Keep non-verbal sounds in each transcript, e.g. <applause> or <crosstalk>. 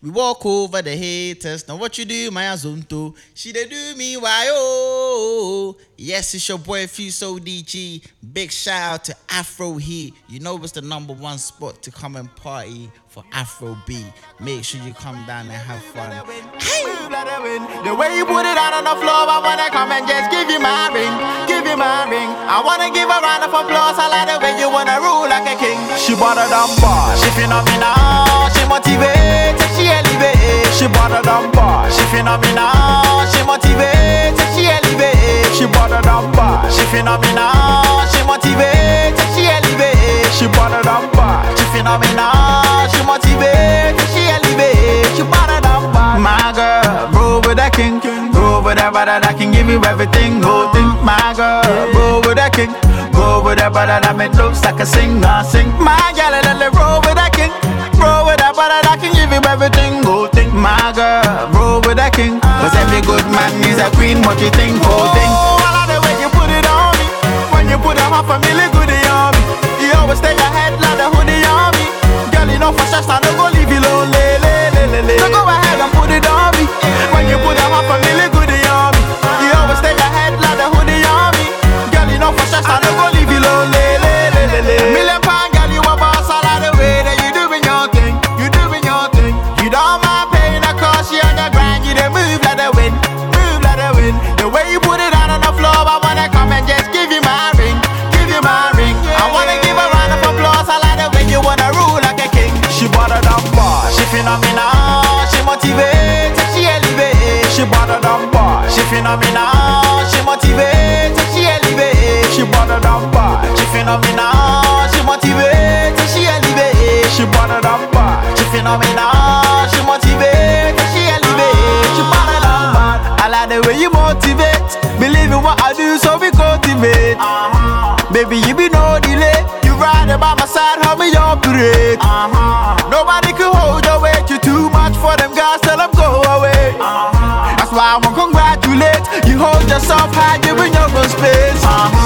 We walk over the haters. Now what you do, my azonto? She they do me why oh. Yes, it's your boy Fuso DG. Big shout out to Afro Heat. You know it's the number one spot to come and party for Afro B. Make sure you come down and have fun. The way you put it out on the floor, I wanna come and just give you my ring, give you my ring. I wanna give a round of applause. I like the way you wanna rule like a king. She bought a dumb bar, she phenomenal, she motivates, she elevates. She bought a dumb bar, she phenomenal, she motivates, she elevates. She bought a dumb bar, she phenomenal, she motivates, she elevates. She bought a dumb bar, she phenomenal, she motivates, she elevates. She bought a dumb bar, my girl, with that king, roll with that brother that can give you everything, whole thing. My girl, roll with that king, roll with that brother that make looks like a singer, sing. My girl, let me roll with that king, roll with that brother that can give you everything, whole thing. My girl, roll with that king, cause every good man is a queen. What you think, thing? Oh, I like the way you put it on me. When you put a half a million goodie on me, you always stay ahead like the hoodie on me. Girl, you know for sure, I don't go leave you lonely. Le, le, le, le. So go ahead and put it on me. A a million goodie on me, you always stay ahead like the hoodie me. Girl, you know for sure, I don't go leave you lonely. Le, le, le, le. Million pound girl, you a boss. I like the way that you doing your thing. You doing your thing. You don't mind paying the cost. You on the grind. You don't move like the wind. Move like the wind. The way you put it out on the floor, I wanna come and just give you my ring. Give you my ring. I wanna give a round of applause. I like the way you wanna rule like a king. She bought a dumb bar. She phenomenal. She motivates. Phenomenal. She motivates. She elevates. She a dumb bar. She phenomenal. She motivates. She elevates. She a dumb bar. She phenomenal. She motivates. She elevates. She a dumb bar. I like the way you motivate. Believe in what I do, so we cultivate. Uh-huh. Baby, you be no delay. You ride by my side, help me operate. Nobody Yourself high, in your own space. So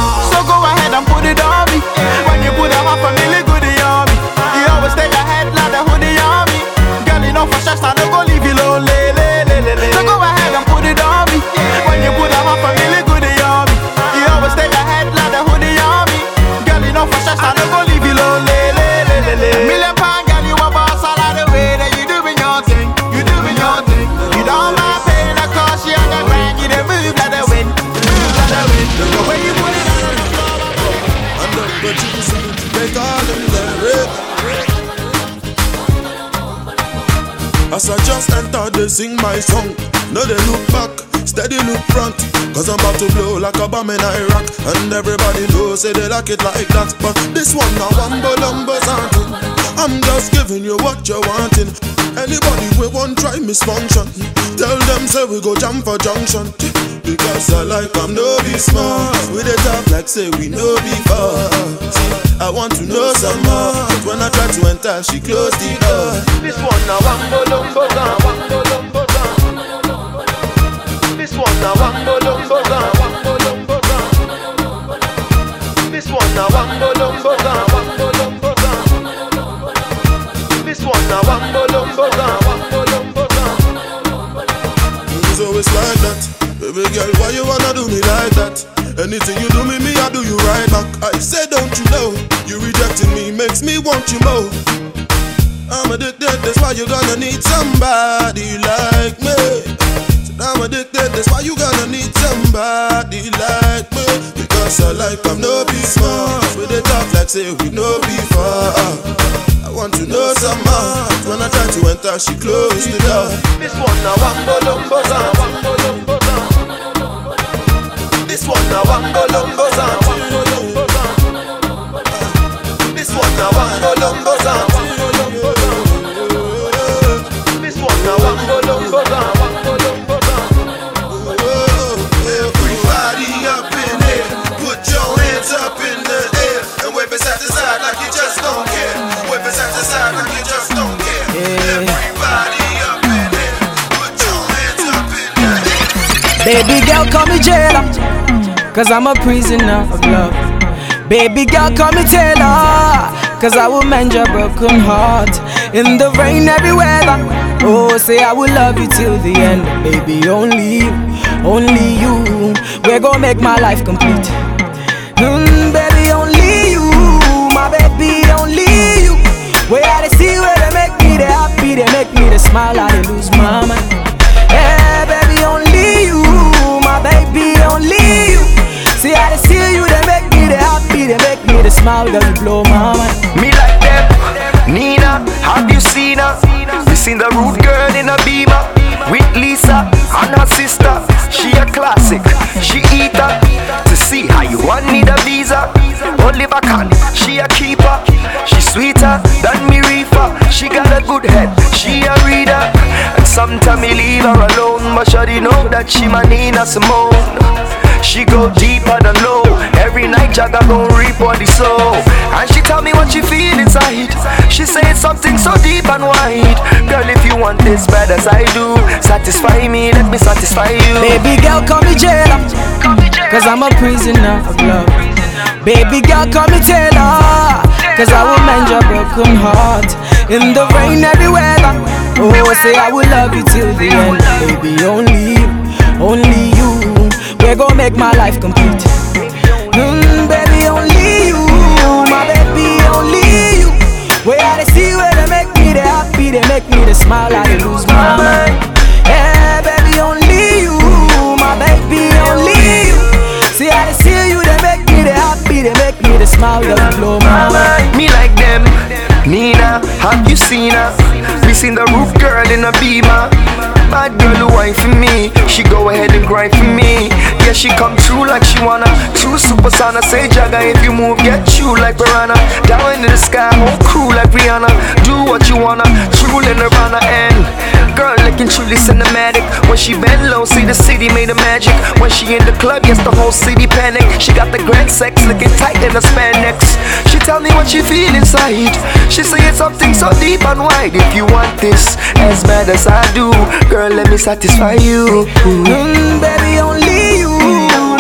sing my song. No, they look back, steady look front. Cause I'm about to blow like a bomb in Iraq. And everybody knows, say they like it like that. But this one, now lumbo something. I'm just giving you what you're wanting. Anybody we won't try misfunction. Tell them, say we go jump for junction. Because I like I'm no be smart. We they talk like say we no be fast. I want to know some more. But when I try to enter, she closed the door. This one now wambo lumbo gone, wambo gone. This one now wambo lumbo gone, wambo gone. This one now wambo lumbo gone, wambo lumbo gone. This one now wambo lumbo gone, wambo lumbo gone. It's always like that. Baby girl, why you wanna do me like that? Anything you do me, me, I do you right back. I say, don't you know? You rejecting me makes me want you more. I'm addicted, that's why you gonna need somebody like me. Said I'm addicted, that's why you gonna need somebody like me. Because I like I'm no be smart. We they talk like say we no be far. I want to know some more. When I try to enter, she closed the door. This one now wambo This one lumbo gone, wambo lumbo. This one lumbo gone, wambo lumbo. This one lumbo gone, wambo lumbo. Everybody up in here, put your hands up in the air and wave it side to side like you just don't care. Wave it side to side like you just don't care. Everybody up in here, put your hands up in the air. Baby girl, call me jailer. Cause I'm a prisoner of love. Baby girl, call me Taylor. Cause I will mend your broken heart. In the rain, every weather. Oh, say I will love you till the end, baby. Only you, only you. We're gonna make my life complete. Mm, baby, only you, my baby, only you. Where I see where they make me they happy, they make me they smile, I lose my mind. Make smile, that you blow my mind. Me like them. Nina, have you seen her? You seen the rude girl in a beamer with Lisa and her sister. She a classic, she eat her. To see how you want need a visa. Oliver Kahn, she a keeper. She sweeter than me reefer. She got a good head, she a reader. And sometimes me leave her alone, but she know that she my Nina Simone. She go deeper than low. Every night Jagga gon' reap on the soul. And she tell me what she feel inside. She say it's something so deep and wide. Girl, if you want this bad as I do, satisfy me, let me satisfy you. Baby girl, call me jailer. Cause I'm a prisoner of love. Baby girl, call me Taylor. Cause I will mend your broken heart. In the rain, every weather. Oh, say I will love you till the end. Baby, only only gonna make my life complete. Mm, baby, only you, my baby, only you. Where I see where they make me they happy, they make me they smile, I they lose my mind. Yeah, baby, only you, my baby, only you. See they see you, they make me they happy, they make me they smile, they blow my mind. Me like them. Nina, have you seen her? We seen the roof girl in a beamer. Bad girl who wine for me. She go ahead and grind for me. Yeah, she come true like she wanna. True super sana. Say Jagga if you move, get you like Piranha. Down into the sky, whole crew like Rihanna. Do what you wanna. True in Nirvana and girl looking truly cinematic. When she bend low, see the city made of magic. When she in the club, yes the whole city panic. She got the grand sex, looking tight in the spandex. She tell me what she feel inside. She say it's something so deep and wide. If you want this as bad as I do, girl, let me satisfy you. Mm, baby, only you,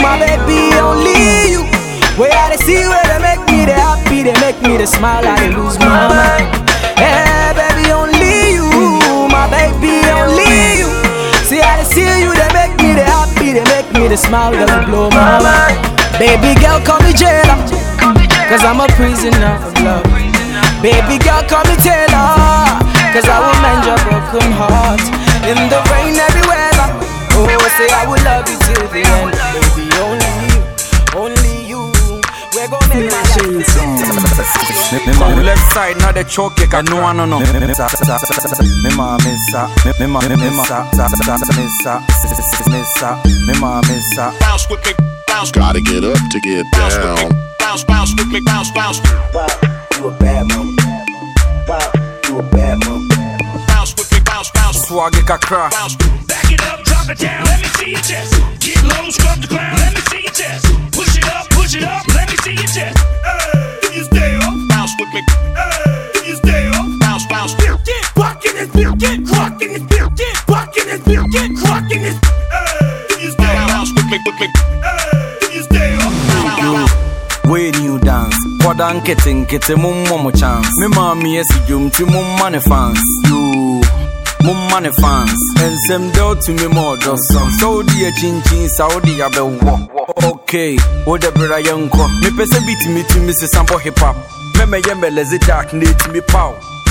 my baby, only you. Where I see where they make me they happy, they make me they smile, I they lose my mind. Yeah, baby, only you, my baby, only you. See how they see you, they make me they happy, they make me they smile, girl, you blow my mind. Baby girl, call me jailer, cause I'm a prisoner of love. Baby girl, call me Taylor, cause I will mend your broken heart. In the rain, every weather. Oh, say I will love you till the end. Baby, only you, only you. We're gonna make my life. Me ma left side now the choke cake I know I no no. Me sa sa me ma me sa me ma me ma sa sa sa me sa me ma me sa. bounce with me, bounce, Gotta get up to get bounce with me, down. bounce, bounce with me, bounce, bounce, Wow, you a bad mama. Wow, bounce, bounce, Swag kakra. bounce. Back it up, drop it down, let me see your chest. Get low, scrub the ground, let me see your chest. Push it up, push it up, let me see your chest. Hey, you stay up, bounce with me, hey, you stay up. bounce, bounce. Get rock in this beer, get rock in this beer, get rock in this beer, get rock in this. Hey, you stay up, Bounce with me, with me, hey, you stay up. bounce. Way new dance. Kwada nkete nkete mummo mo chance. Me ma me esi dwom ti mumma ne fans. You mumma ne fans. Ensem del to me more doso. So di e chinchin sa odi ya be wo. Okay, wo de bra yenko. Me pese beat me to me se sample hip hop. Me me ye me lezi dark ne to me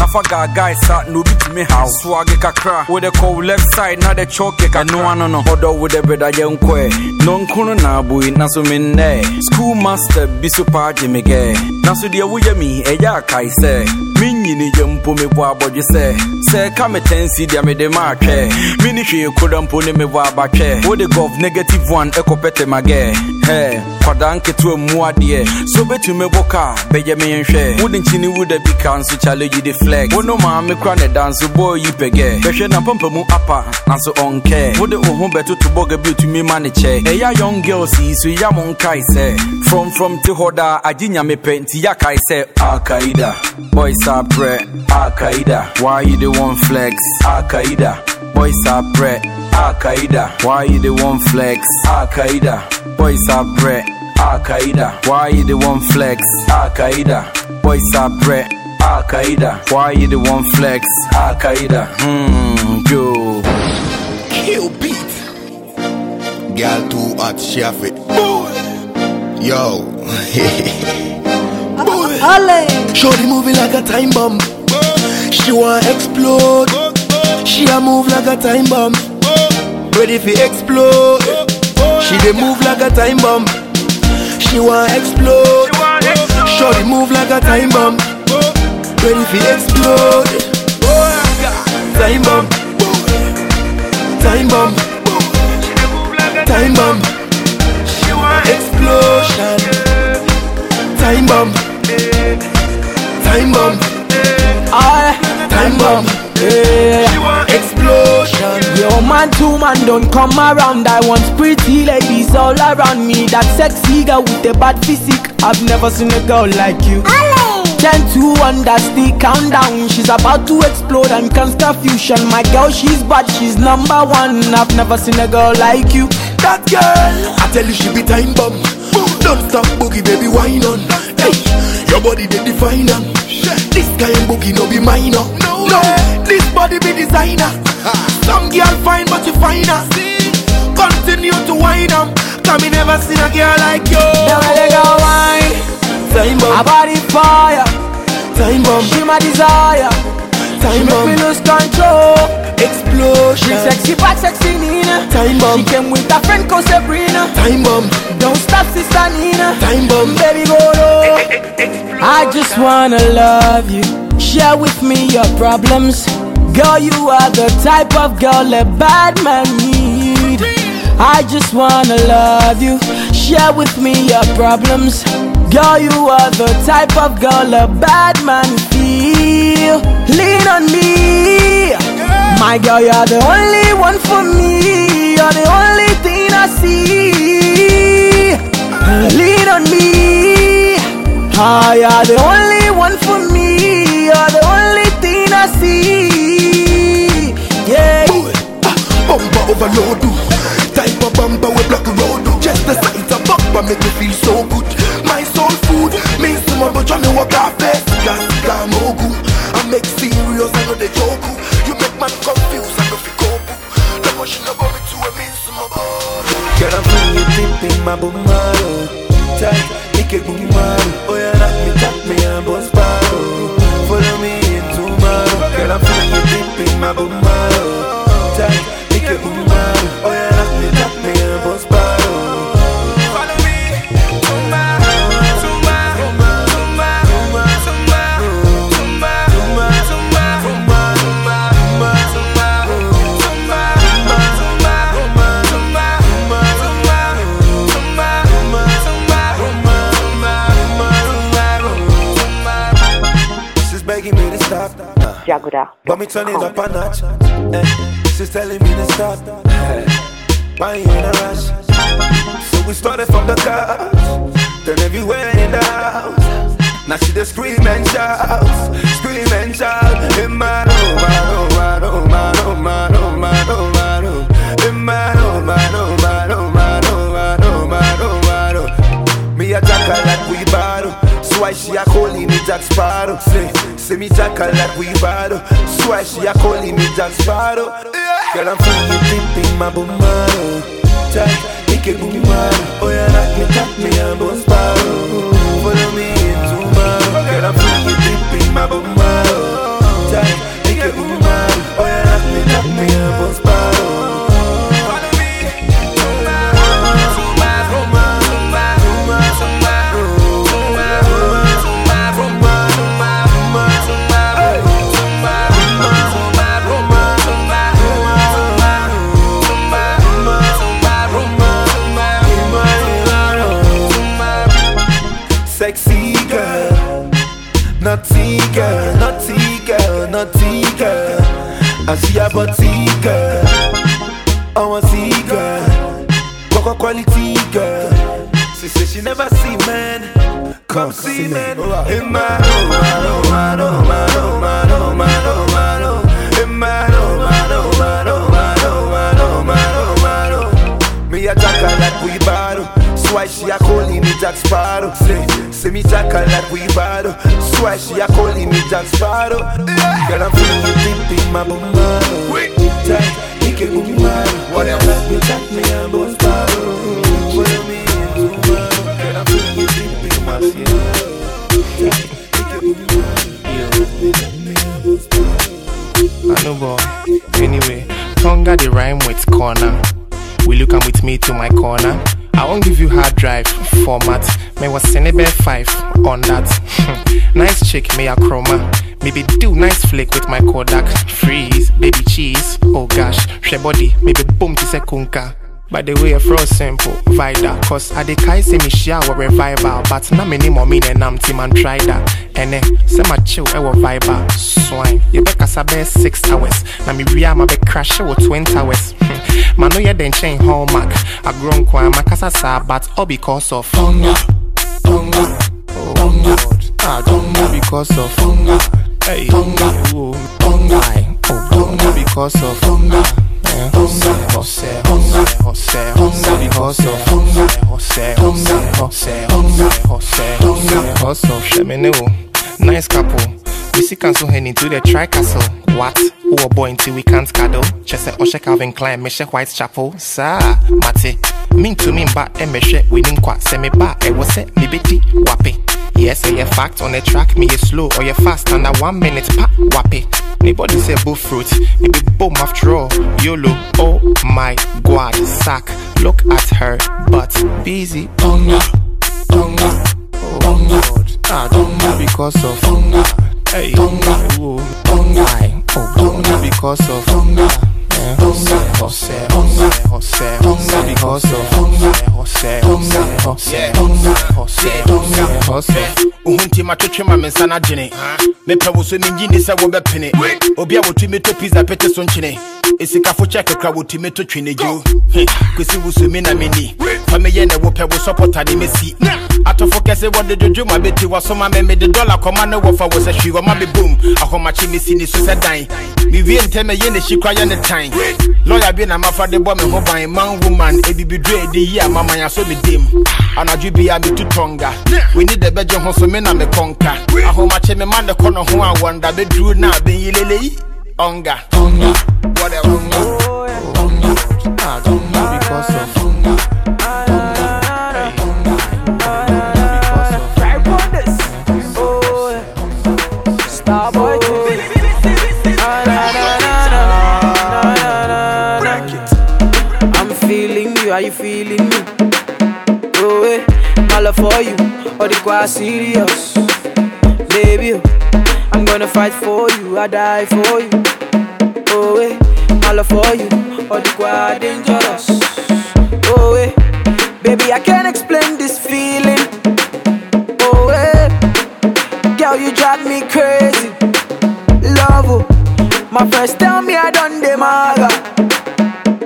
pow. Na fa ga guy sa no bi to me how. Swag kakra. Wo de call left side na de choke ka no ano no. Odo wo de bra yenko e. No nkono na boy na so me nne. School master bi so pa de me ge. Na so de wo ye mi e ya kai se. Me nyini ye mpo me bo abodwe se. Se ka me tensi dia me de ma atwe. Me ni hwe koda mpo ne me bo abatwe. Wo de gov negative one ekopete mage. He, kwada nketewa mu adeɛ so bɛtumi boka bɛyɛ me nhwɛ wode nkyini wo da bi ka nso challenge de flex. Wo no maame kora ne da nso bɔɔ yi pɛgɛ bɛhwɛ na pampa mu apa nanso ɔnkɛ wode wo ho bɛtoto bɔga bi otumi ma ne kyɛ ɛyɛ young girls yi so ya mo nkae sɛ from te hɔ daa agye nyame pɛ nti yɛakae sɛ akaida boys are prɛ akaida why you the one flex? Akaida boys are prɛ akaida why you the one flex? Akaida boys are bread. Al Qaeda, why you the one flex? Al Qaeda, boys are bread. Al Qaeda, why you the one flex? Al Qaeda, hmm, yo. Kill beat. Girl too hot, she it. Boy. Yo. <laughs> Boy. Show the movie like a time bomb. She wanna explode. She a move like a time bomb. Ready for explode. She dey move like a time bomb. She want explode. Shorty move like a time bomb. Ready for explode. Time bomb. Time bomb. Time bomb. Explosion. Time bomb. Time bomb. Time bomb. Explosion. Yo, man, two man don't come around. I want pretty ladies all around me. That sexy girl with the bad physique. I've never seen a girl like you. Ten to one, that's the countdown. She's about to explode and cause confusion. My girl, she's bad, she's number one. I've never seen a girl like you. That girl, I tell you she be time bomb. Don't stop boogie, baby, wine on. Hey, your body they define am. This guy and boogie no be minor. No, this body be designer. Some girl fine, but you finer. Continue to wine am. Cause me never seen a girl like you. Now let go wine. Time bomb, body fire. time bomb, She my desire. time bomb. Make me lose control. She sexy back, sexy Nina. Time bomb. She came with her friend called Sabrina. Time bomb, Don't stop, sister Nina. time bomb. Baby, go low. I just wanna love you. Share with me your problems. Girl, you are the type of girl a bad man need. I just wanna love you. Share with me your problems. Girl, you are the type of girl a bad man feel. Lean on me. My girl, you're the only one for me. You're the only thing I see. Lean on me. Ah, you're the only one for me. You're the only thing I see. Yeah. Ah, Bumper overload. Type of bumper we block the road. Just the sight of bumper make me feel so good. My soul food means to my but me walk off my bumaro Tight, make it bumaro Jagoda. it up a notch. Eh, she's telling me to stop. Eh, why you in a rush? So we started from the couch, then everywhere in the house. Now she just scream and shout, scream and shout. In my room, my room, my room, my room, my room, my room, my room. In my room, my room, my room, my room, my room, my room, my room. Me a jackal like we battle. So why she a calling me Jack Sparrow? Say, say me jackal like we battle. So why she a calling me Jack Sparrow? Girl, I'm feeling in my bumaro. Make it bumaro. Oh yeah, knock me, tap me and bust sparrow. Follow me in tomorrow. Girl, I'm feeling in my bumaro. I see girl, I want see girl, Coco quality girl. She say she never see men. Come see men in my room, my room, my room, my room, my room, my room. In my room, my room, my room, my room, my room, my room, my room. Me a jackal like we battle. So why she a calling me Jack Sparrow. Say, say me Jack like we bado. Swear she a calling me Jack Sparrow. Girl, I'm feeling you deep in my boom. Quick, Jack, he can move me mad. What else? Like me Jack, me a boom Sparrow. Know, but anyway, tongue got the rhyme with corner. Will you come with me to my corner? I won't give you hard drive format. May was Senebe 5 on that. Hmm. nice chick, may a chroma. Maybe do nice flick with my Kodak. Freeze, baby cheese. Oh gosh, she body. Maybe boom to sekunka. By the way, fro simple, vida. Cause I de kai say me shower revival. But na me ni mo me and I'm team and try that. And eh, say my chill, I will vibe Swine, you be kasa be six hours. Na me ria ma be crash with twin towers. Man, no, yeah, then chain hallmark. I grown kwa makasa sa, but all because of Tonga, Tonga, Tonga. Ah, Tonga because of Tonga. Hey, Tonga, Tonga, oh, Tonga because of Tonga. Sheminu. Nice couple. We see cancel hen into the tri castle. What? Who a boy until we can't cuddle? Say Osha Calvin Klein, Mesha Whitechapel. Sa, Mate. Mean to me, but a meshe winning quat semi ba. It was set me wappy. Yes, a fact on the track, me is slow or you fast under one minute, pa wappy. Nobody say bull fruit, it be boom after all. YOLO, oh my god, sack. Look at her butt, busy. Tonga, tonga, tonga. Ah, tonga because of tonga. Hey, tonga, oh, tonga, oh, tonga because of tonga. José, José, José, José, José Bigoso, José, José, José, José, José, José. Uhunti matwetwe ma mensa na gyene mepɛ wo so mengyi ni sɛ wobɛpene obi a wɔtumi tɔ pizza pete so nkyene ɛsikafo kyɛ kakra wɔtumi to twene gyo kwesi wo so me na menni fa meyɛ ne wopɛ wo sɔpɔta de mɛsi atɔfo kɛse wɔde dwodwo ma bɛti wɔsoma me mede dɔla kɔma ne wɔfa wo sɛ hwii wɔma me bom ahomakye mesi ne so sɛ dan mewie ntɛm ɛyɛ ne hyi kora yɛ ne tan lɔya bi na mafa de bɔ me ho ban man woman ebibiduro ɛde yi a mamanya so me dem anadwo bia metu tɔnga w'ani dɛ bɛgye ho so me na mekɔnka ahomakye me ma ne kɔ no ho a wɔnda bɛduru na bɛyi leleyi ɔnga whatever Ah, tonga because of tonga. Right on this. Oh, Starboy Na, na, na, na, na, na, na, na. I'm feeling you, are you feeling me? Oh, eh, my love for you, all the quite serious. Baby, oh, I'm gonna fight for you, I die for you. Oh, eh, love for you, all the quite dangerous. Oh, eh, baby, I can't explain this feeling. Oh, eh, girl, you drive me crazy. Love, oh, my friends tell me I done the maga.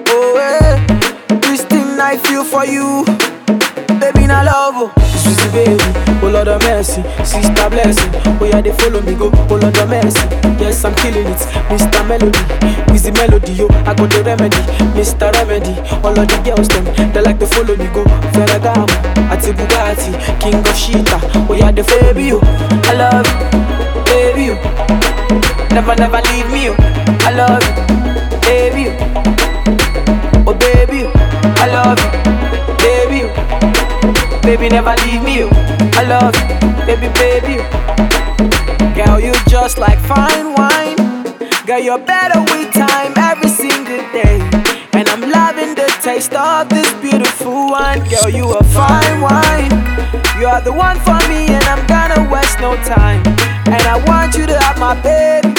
Oh, eh, this thing I feel for you. Baby, na love, oh, sweetie baby, oh Lord of mercy, sister blessing, oh yeah, they follow me go, oh Lord of mercy, yes I'm killing it, Mr. Melody, Wheezy Melody, yo, I got the remedy, Mr. Remedy, all of the girls them, they like to follow me go, Ferragamo, Ati Bugatti, King of Shita, oh yeah, they follow me, yo, I love you, baby, never never leave me, yo, I love you, baby, oh baby, I love you, baby. Baby, never leave me. You. I love you, baby, baby. Girl, you just like fine wine. Girl, you're better with time every single day. And I'm loving the taste of this beautiful wine. Girl, you a fine wine. You are the one for me, and I'm gonna waste no time. And I want you to have my baby.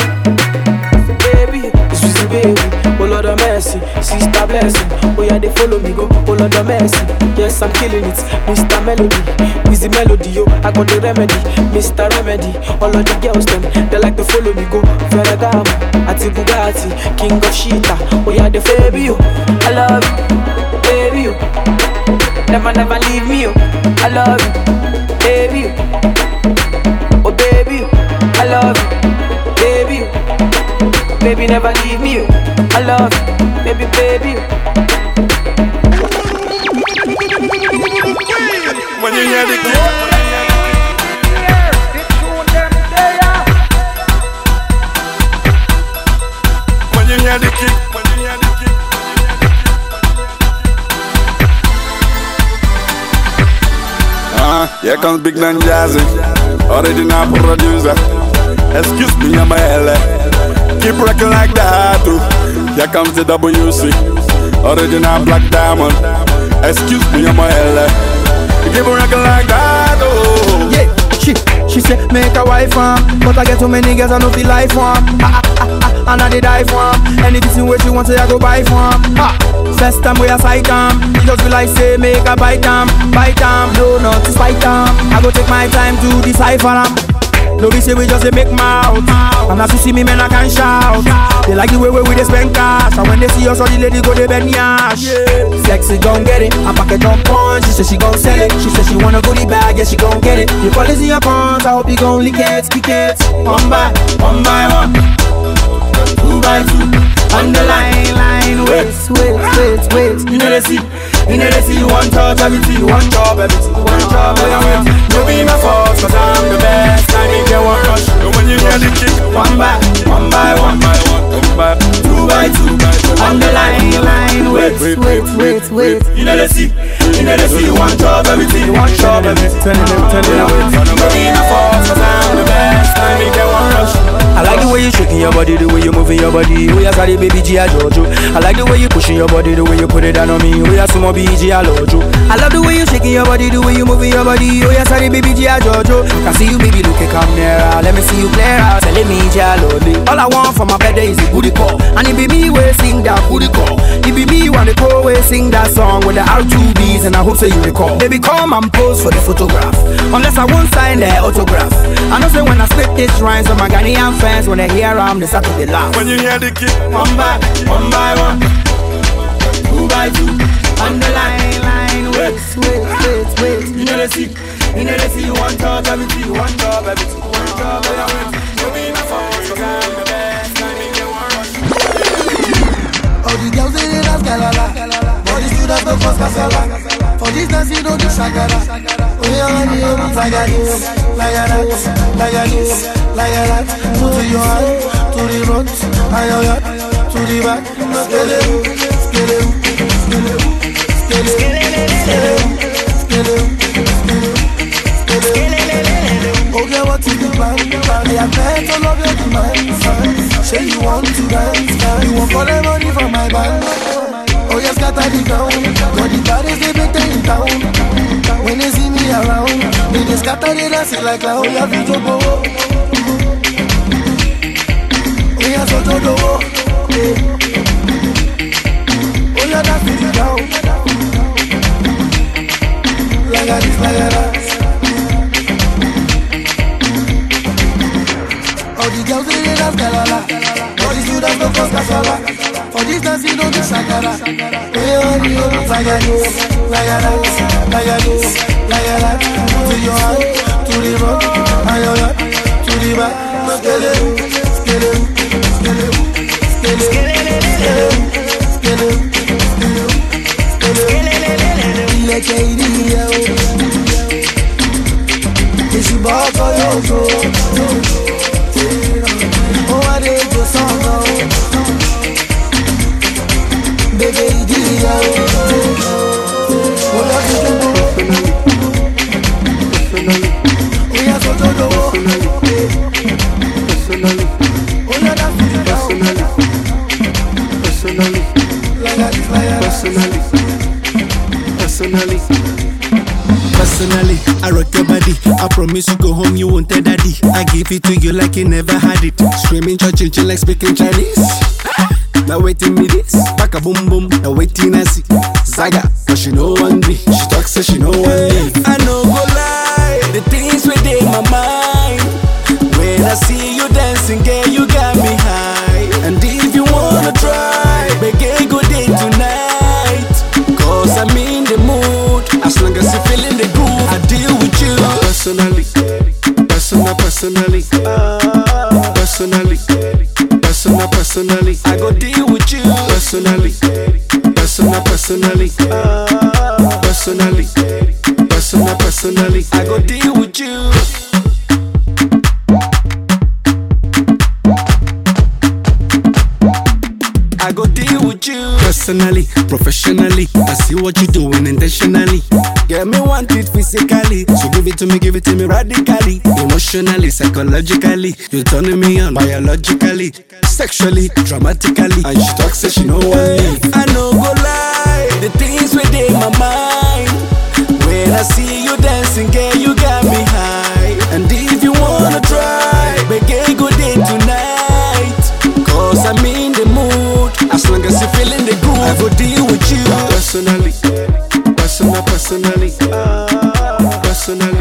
Baby, sweetie baby, oh Lord of mercy, sister blessing. Oh yeah, they follow me go, oh Lord of mercy. Yes, I'm killing it, Mr. Melody, Wheezy Melody, yo, I got the remedy, Mr. Remedy. All of the girls them, they like to follow me go. Ferragamo, Ati Bugatti, King of Shita. Oh yeah, they baby you, I love you, baby you. Never never leave me, yo. I love you, baby you. Oh baby you, I love you, baby you. Baby, never leave me. I love you, baby, baby. When you hear the clip, when you hear the kick, when you hear the kick. Uh, here comes Big Don Jazzy, original producer. Excuse me, I'm a LA. Keep rocking like that, too. Here comes the WC. Original black diamond. Excuse me, I'm a L. You keep on rocking like that, oh. Yeah, she she say make a wife um, but I get too many girls I know feel life um. Ah, ah, ah, ah, and I did die for 'em. Anything what she want, say I go buy for. Ah, first time we a sight um, you just feel like say make a bite um, bite um, no not to spite um. I go take my time to decipher um. No be say we just say make mouth. And as you see me man I can shout. They like the way we dey spend cash. And when they see us all the ladies go they bend yash. Sexy gon' get it. I pack it on punch. She say she gon' sell it. She say she wanna go the bag. Yeah she gon' get it. The policy your pawns I hope you gon' lick it, kick it. One by, one by one. Two by two. On the line, line. Wait, wait, wait, wait. You know they see. You know they see. You want touch everything You want job everything You want job everything No be my fault Cause I'm the best you want rush And when you hear the kick One by, one by one. By one. One by, two. By two. On the line, line Wait, wait, wait, wait You know they see You know they see You want job everything You want job everything. Turn it up, turn it up No be my fault I'm the best I make you want rush I like the way you shaking your body, the way you moving your body. Oh yeah, sorry, baby G, I Jojo. I like the way you pushing your body, the way you put it down on me. Oh yeah, sumo BG, I Lojo. I love the way you shaking your body, the way you moving your body. Oh yeah, sorry, baby G, I Jojo. Can see you, baby, look, come nearer. Let me see you clearer. Telling me, G, I Lodi. All I want for my bed is a booty call, and it be me way sing that booty call. It be me want to go way sing that song with the R2Bees, and I hope so you recall. Baby, come and pose for the photograph. Unless I won't sign the autograph. I know say when I spit this rhymes, so my Ghanaian fans when they hear I'm the start to the laugh. When you hear the kick, One by, one by one, two by two, on the line, line. Wait, wait, wait, wait. You know they see, you know they see. You want job, everything, you want job, everything, you want job, everything. You be my fault, 'cause I'm the best. I make you want rush. All the girls they dey dance galala All the students no cause kasala For this dance you don't do like that Like that, like that, like that. To your hand, to the front And your yard, to the back Skele, skele, skele, skele, skele, skele, skele, skele Okay, what is the plan? I have met all of your demands Say you want to dance You want for the money from my band Oh yes, scatter the ground Got the baddest they been in town. When they see me around They just scatter the dance like clown Oh yeah, Vito go Oh so to do oh. oh. Yeah, that's the ground Like a this, like a that. All the girls they dance galala. All the students no cause kasala For this dance you don't do shakara Hey oh, a that, like a this, like a that To your hand, to the front, and the promise you go home, you won't tell daddy. I give it to you like you never had it. Screaming, church, like speaking Chinese. Now waiting me this, back a boom boom. Now waiting I see Zaga, but she know one me. She talks so she know one leave. I know go lie, the things within my mind. When I see you dancing, girl, you got me high. And if you wanna try, begin good day tonight. Cause I'm in the mood. As long as you feeling the groove, I deal with you. Personally, personal, personally, personally, personal, personally. I go deal with you personally. Personal, personally. Personally. Personal, personally. I go deal with you. I go deal with you personally, professionally. I see what you're doing intentionally. Girl, me want it physically. So give it to me, give it to me radically. Emotionally, psychologically. You're turning me on biologically sexually, dramatically. And she talks say she know I leave. I know go lie, the things within my mind. When I see you dancing, girl, you got me high. And if you wanna try, make a good day tonight. Cause I'm in the mood, as long as you're feeling the good, I will deal with you. Personally, personal, personally, ah. personally.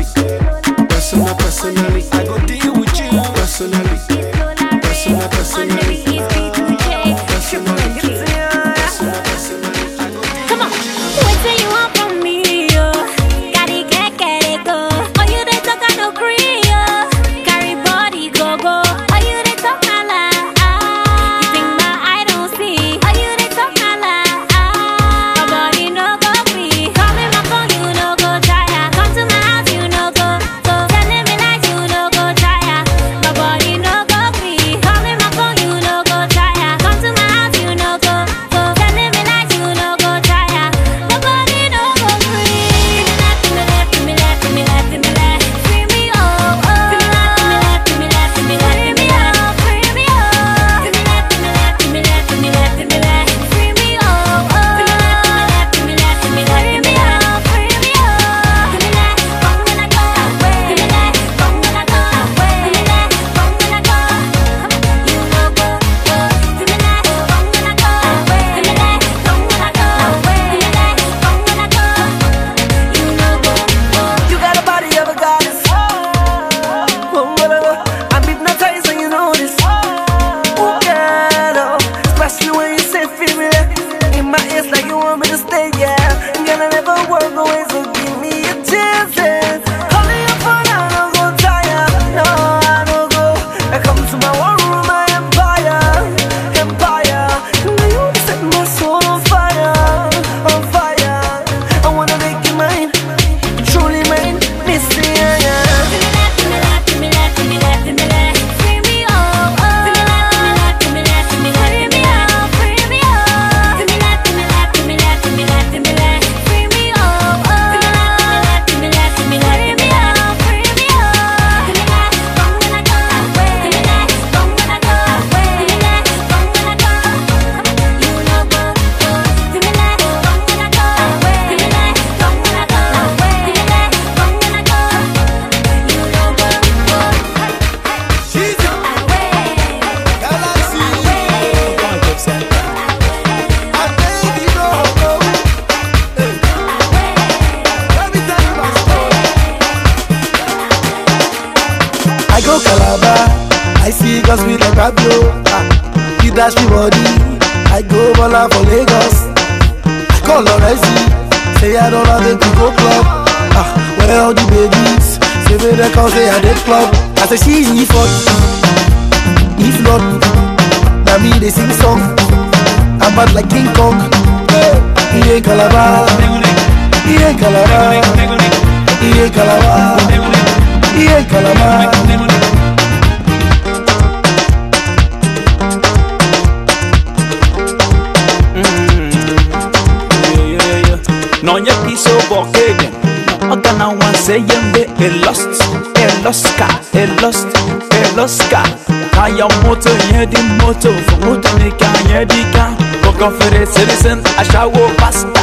confidence, citizen, I shall go fast.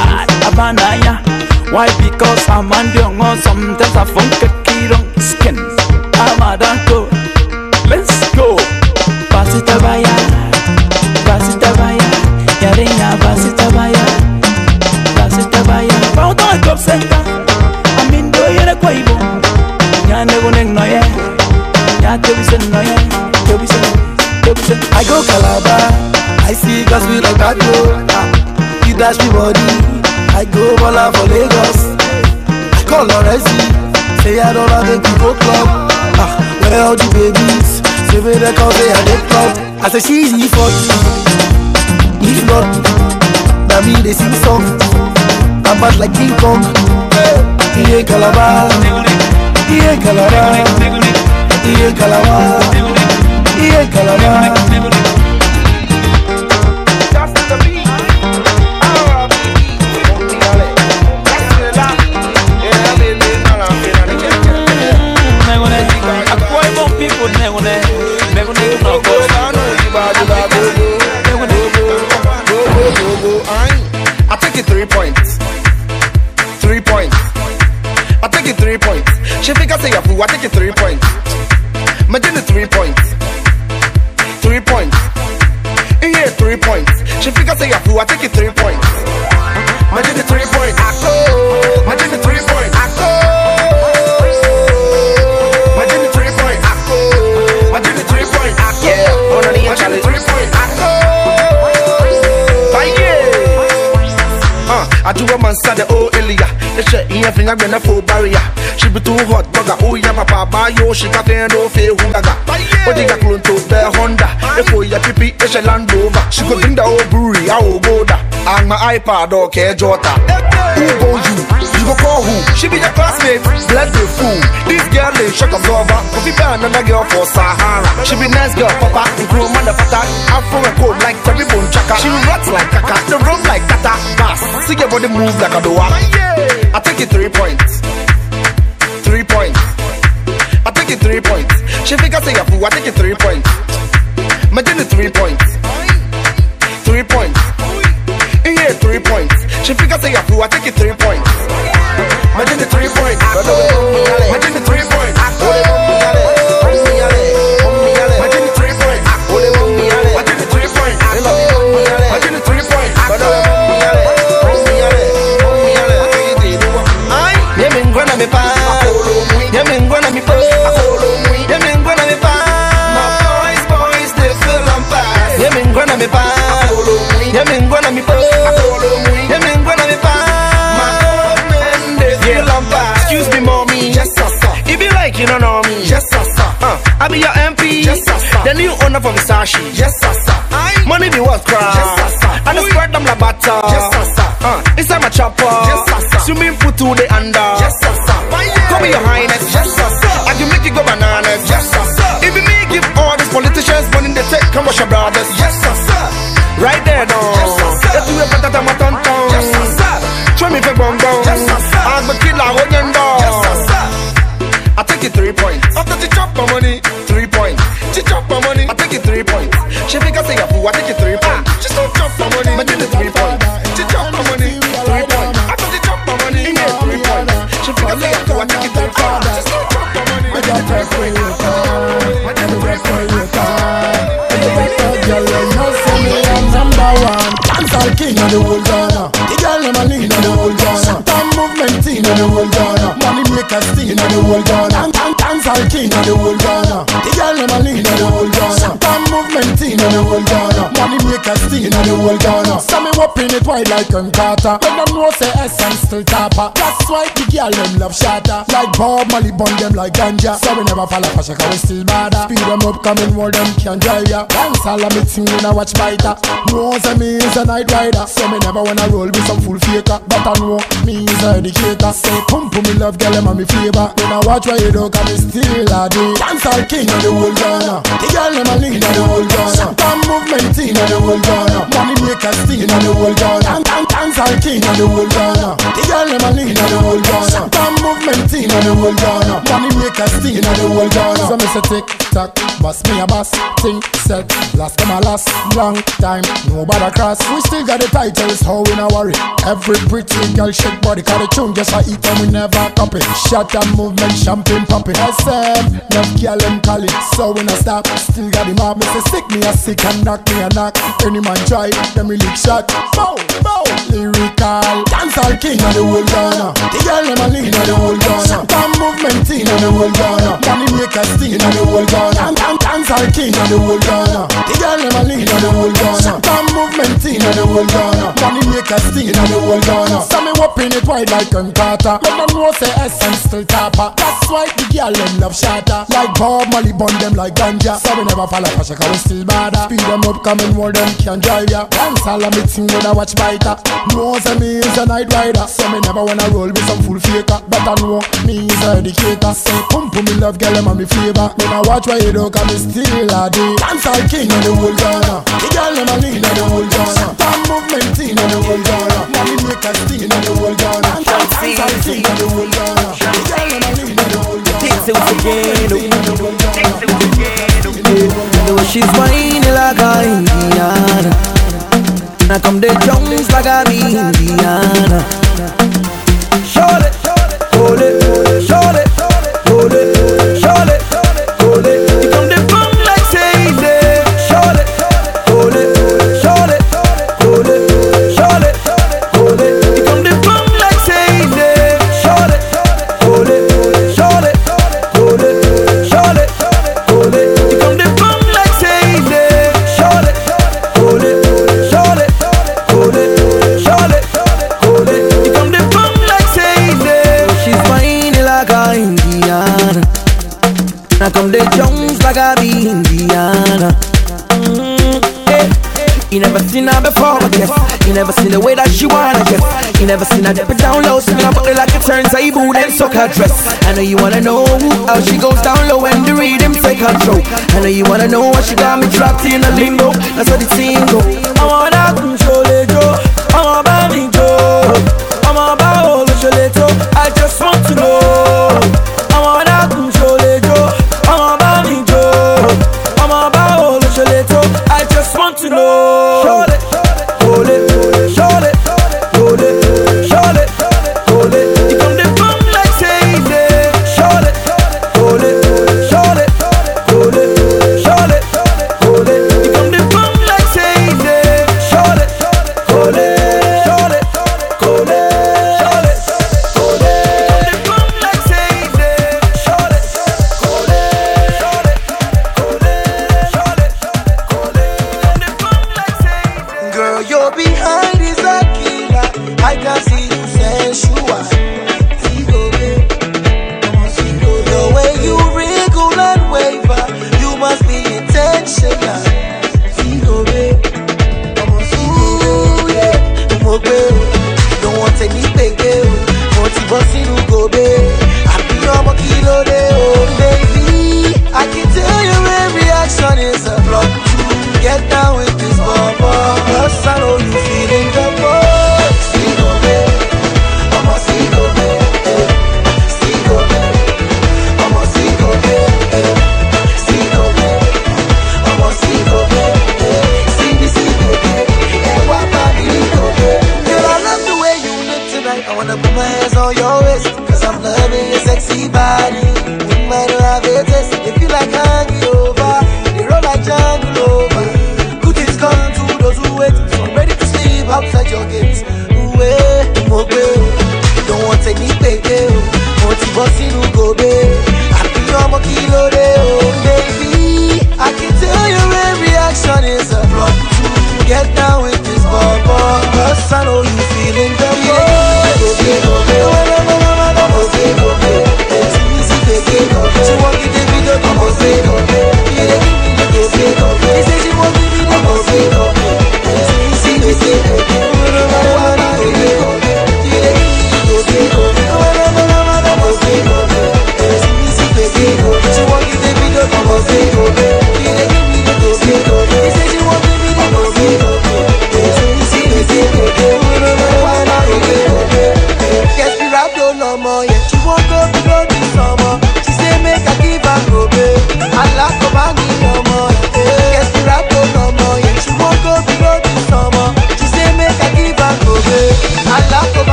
catch me body. I go balla for Lagos. I call Lorenzi, say I don't have a go club. Ah, where all the babies? Say me the come say I dey club. I say she's the fuck. If not, na me they sing song. I'm bad like King Kong. He ain't Calabar. He ain't Calabar. He ain't Calabar. He ain't Calabar. Three points. Three points. I take it three points. She think I say a fool. I take it three points. Imagine the three points. Three points. Yeah, three points. She think I say a fool. I take it three points. Imagine the three Sad the old oh, Elia. The shit in your finger gonna full barrier. She be too hot, bugger. Oh yeah, papa, buy yo, she got fair no fair who gaga. Oh, but they got clone to the Honda. If we ya pipi, it's a Land Rover. She could bring the old brewery, I will go da. And my iPad, okay, Jota. Who go you? You go call who? She be your classmate. Bless the fool. This girl is shock absorber. Coffee bear another girl for Sahara. She be nice girl, papa. And grow motherfucker. Afro and cold like Terry Bone Chaka. She rats like Kaka. The rum like Tata. Bass. See your body move like a doa. Oh, I take it three points. Three points. I take it three points. She I say a fool. I take it three points. Imagine the three points. Three points. Yeah, three points. She I say a fool. I take it three points. Yeah, me me pa. Yeah, me ngwana me pa. Yeah, me me pa. Old men, they feel I'm. Excuse me, mommy. Yes, sir, sir. It be like you don't know me. Yes, sir, sir. Uh, I be your MP. Yes, sir, sir. The new owner for Versace. Yes, sir, sir. Money be what crowd. Yes, sir, sir. And spread them la butter. Yes, sir, sir. Uh, inside my chopper. Yes, sir, sir. Swimming pool to the under. Yes, sir, sir. Come your highness. Yes, sir, sir. I can make you go bananas. Yes, sir, sir. Come wash your brothers. Yes, sir, sir. Right there, no. Yes, sir, The whole Ghana. The girl them a lead of the whole Ghana. Time movement in the whole Ghana Makers steal of the whole Ghana. Dan- Dancehall king of the whole Ghana. The girl them a lead of the whole Ghana. Time movement in of the whole Ghana. Money makers steal of the whole Ghana. So me whopping it wide like on Carter. When them know say essence still tapper That's why the girl them love Shatta. Like Bob Marley bun them like ganja. So we never fall off a shaka we still bad. Speed them up coming more them can drive ya. Dance all of me thing when I watch biter Know say me is a night rider. So me never wanna roll with some full faker. But I know me is a educator. Say pum pum me love girl them and me flavor When I watch what you do cause me still a do Dance all king of the whole Ghana. The girl them a lead of the whole Ghana. Some movement in the whole Ghana. Money makers steal of the whole Ghana. And and dance all king of the whole Ghana. The girl them a lead of the whole Ghana. Some movement in the whole Ghana. Money makers steal of the whole Ghana. So me say tick tock Boss me a boss Thing set Last come a last Long time Nobody cross. We still got the titles How we not worry. Every pretty girl shake body Cause the tune just for eat and we never copy. Shot and movement Champagne popping. SM Love girl them call it. So we not stop Still got the mob. Me say sick me a sick And knock me a knock. Any man try Them we lick shot. Bow Bow. Lyrical Dancehall king of the whole Ghana. The girl them a lead of the whole Ghana. Some movement in of the whole Ghana. Money makers steal of the whole Ghana And and dancehall king of the whole Ghana. The girl a lead of the whole Ghana. Some movement in the whole Ghana. Money makers steal of the whole Ghana. So me whopping it wide like on Carter. Let them know say essence still tapper That's why the girl them love Shatta. Like Bob Marley bun them like ganja. So we never fall off a shaka we still bad. Speed them up coming more them can drive ya. Dance all of me thing when I watch biter. Know say me is a night rider. So me never wanna roll with some full faker. But I know me is a educator. Say pum pum me love girl them and me flavor. When watch what you do cause me still a do. Dancehall king in the whole Ghana The girl never a lean of the whole Ghana Stamp movement in the whole Ghana Money a steam in the whole Ghana Dance Dancehall king in the whole Ghana The girl never a lean of the whole Ghana Dance to again Things to again The way she's whining like a Indian. And I come to Jones like I'm Indiana. Show it. Indiana. Eh, eh. You never seen her before, I guess. You never seen the way that she wanna guess. You never seen her dip it down low, swing up it like a turntable, then suck her dress. I know you wanna know how she goes down low and the rhythm take control. I know you wanna know why she got me trapped in a limbo. That's what the seems. I wanna control.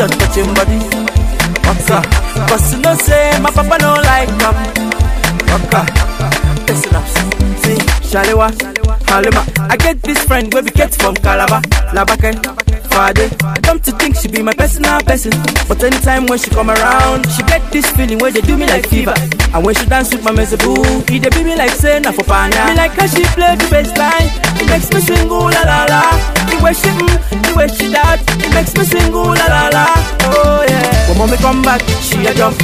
Just touch him body. What's up? Cause you know say my papa no like them. Waka. Listen up. See, Shalewa, Halima. I get this friend where we get from Calabar, Labakan, Friday. Come to think she be my personal person. But anytime when she come around, she get this feeling where they do me like fever. And when she dance with my mezzabu, he dey be me like say na for pana. Me like how she play the bass line. It makes me swing ooh la la la. Way she mm, the way she that, it makes me sing ooh la la la. Oh yeah. When mommy come back, she a jump.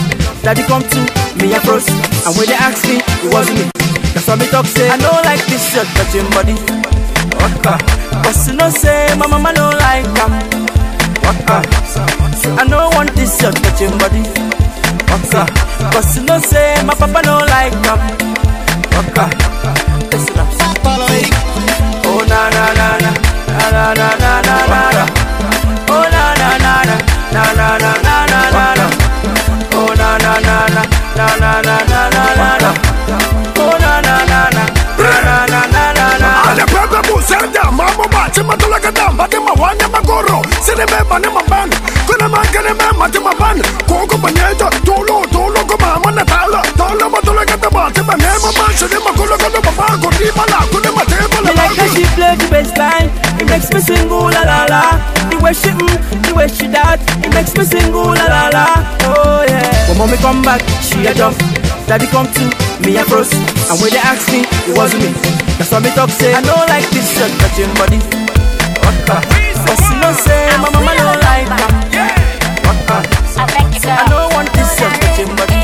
Daddy come to me a froze. And when they ask me, it wasn't me. That's why me talk say I don't like this shirt touching body. Waka. Cause you know say my mama don't like them. Waka. I don't want this shirt touching body. Waka. Cause you know say my papa don't like them. Waka. Na na na na na na. Oh na na na na na na na na na na na. Oh na na na na na na na na na na na. Oh na na na na na na na na na na. alepepe busenda mamo bachi matulagada mbati mawanya magoro sinibeba ni maban kuna mangene me mati maban koko banyeja tulu tulu kuma mana tala tala matulagada bati manema manshi ni makulu kada mabago ni mala kuni mateba Me like how she play the bass line. It makes me sing ooh la la la. The way she mm, the way she that, it makes me sing ooh la la la. Oh yeah. When mommy come back, she a jump. Daddy come to me a froze. And when they ask me, it wasn't me. That's why me talk say I don't like this shirt touching body. Waka. Cause you know say my mama don't like that. Waka. Say I don't want this shirt touching body.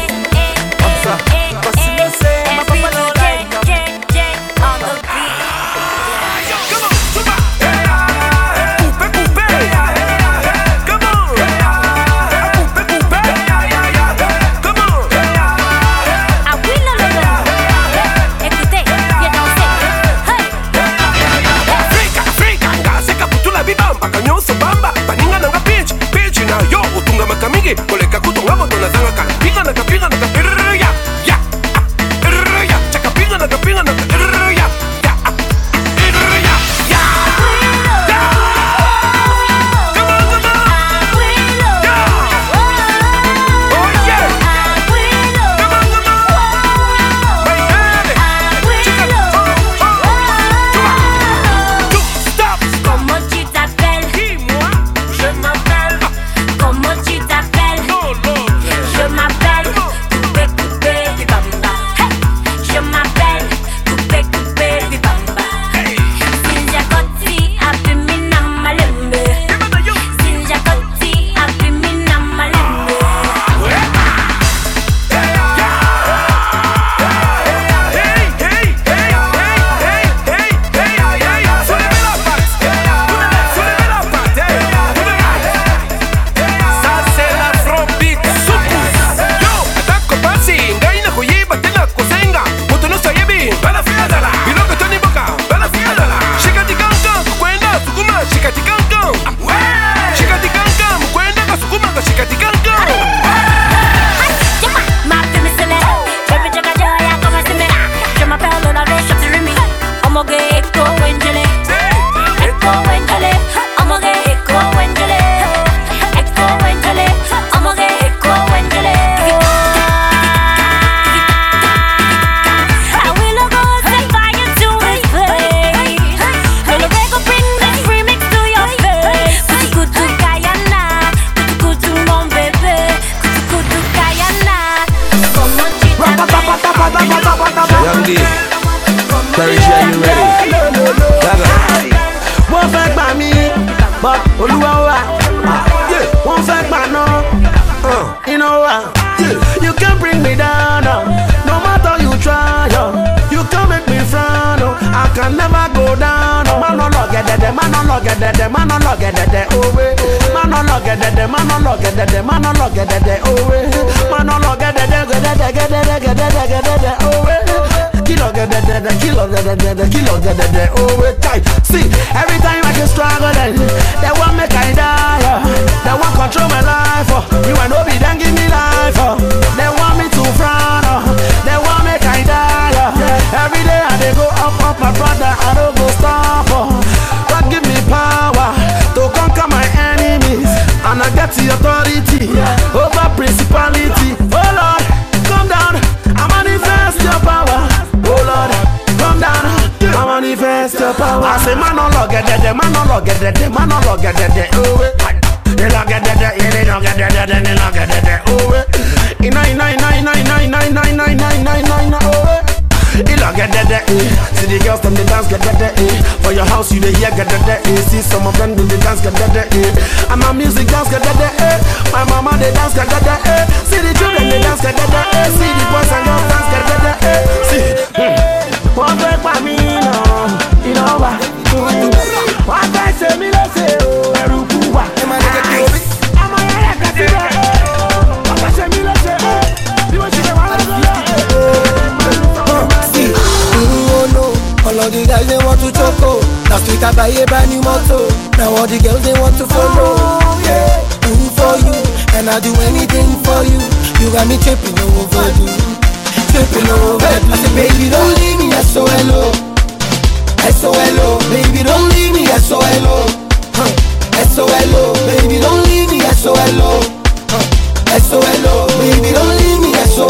Last week I buy a brand new motor. Now all the girls they want to follow. Yeah, do for you, and I do anything for you. You got me tripping overdue, tripping overdue. I said, baby, don't leave me, I so. Baby, don't leave me, I so hello, huh. I so hello. Baby, don't leave me, I so Baby, don't leave me, I so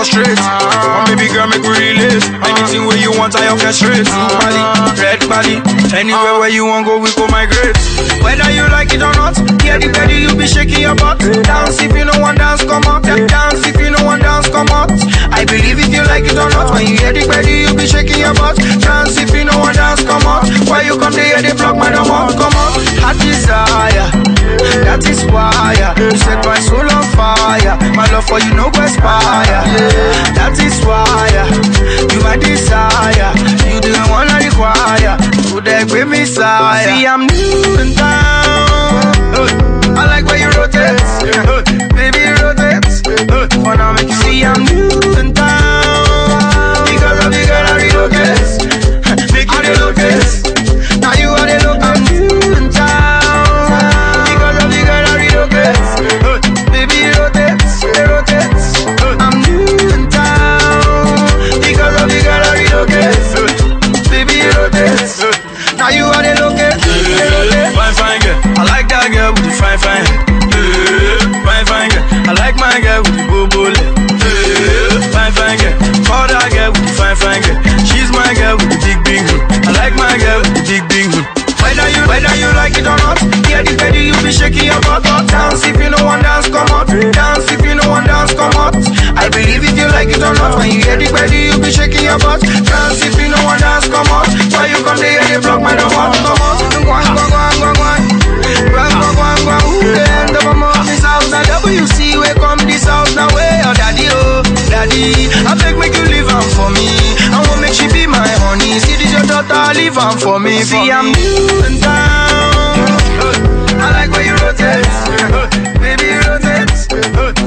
frustrate. My baby girl make we relate. Anything where you want, I orchestrate. Blue body, red body, anywhere where you want go, we go migrate. Whether you like it or not, yeah, the belly you be shaking your butt. Dance if you know one dance, come out. Dance if you know one dance, come out. I believe if you like it or not, when you hear the belly you be shaking your butt. Dance if you know one dance, come out. Why you come to hear the block my number, come out. Hot desire that is why. You set my soul on fire. My love for you no go expire. Yeah. That is why. Uh, you my desire. You the one I require. Could I be Messiah. See I'm new and down I like where you rotate. Baby rotate. For now make you see I'm new and down. Now leave on for me. See, for I'm new down. I like where you rotate, baby, rotate.